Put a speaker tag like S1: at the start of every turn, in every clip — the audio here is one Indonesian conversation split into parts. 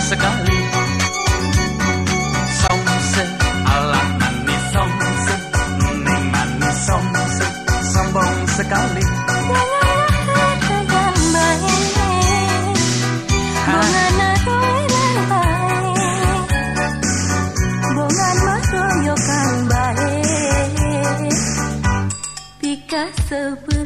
S1: sekali. Somse ala manis somse Neng manis somse Sombong sekali.
S2: Sebelah
S1: Is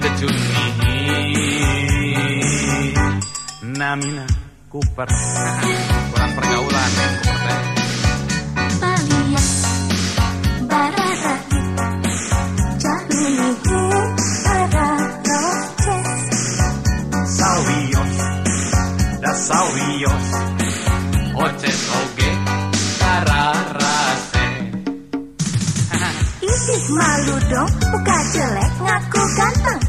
S1: tejuni namina kuper. Kurang pergaulan teh sawios da sawios oces oge kararase
S2: Ih malu dong Muka jelek ngaku ganteng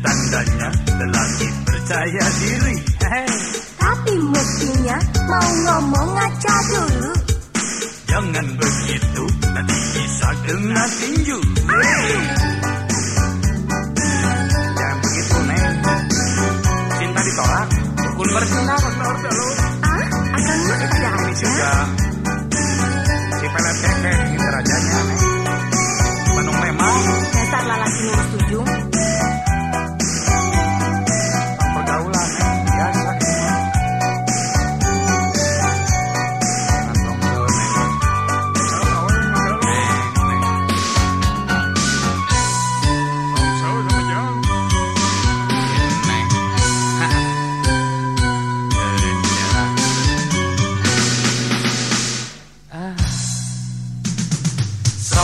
S1: tandanya lelaki percaya diri.
S2: Tapi mestinya Mau ngomong ngaca dulu.
S1: Jangan begitu nanti bisa kena tinju. Jangan begitu neng cinta ditolak dukun bercinta benar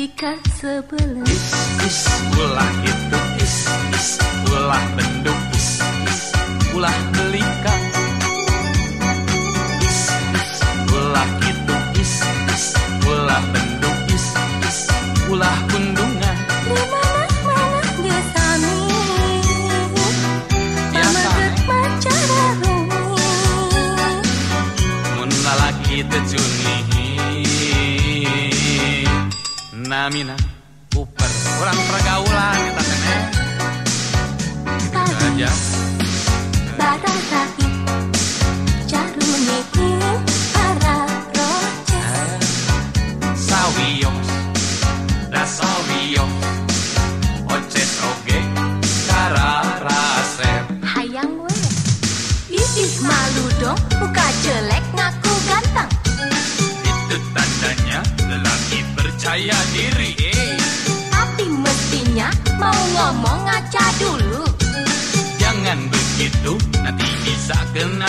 S2: Jika sebelah
S1: Is, is, ulah itu Is, is, ulah benduk Is, is, ulah belikan Is, is, ulah itu Is, is, ulah benduk Is, is, ulah kundungan.
S2: Di mana-mana biasanya
S1: Namina Uper Kurang pergaulan kita teh Gitu aja.
S2: Barang ngomong ngaca dulu.
S1: Jangan begitu Nanti bisa kena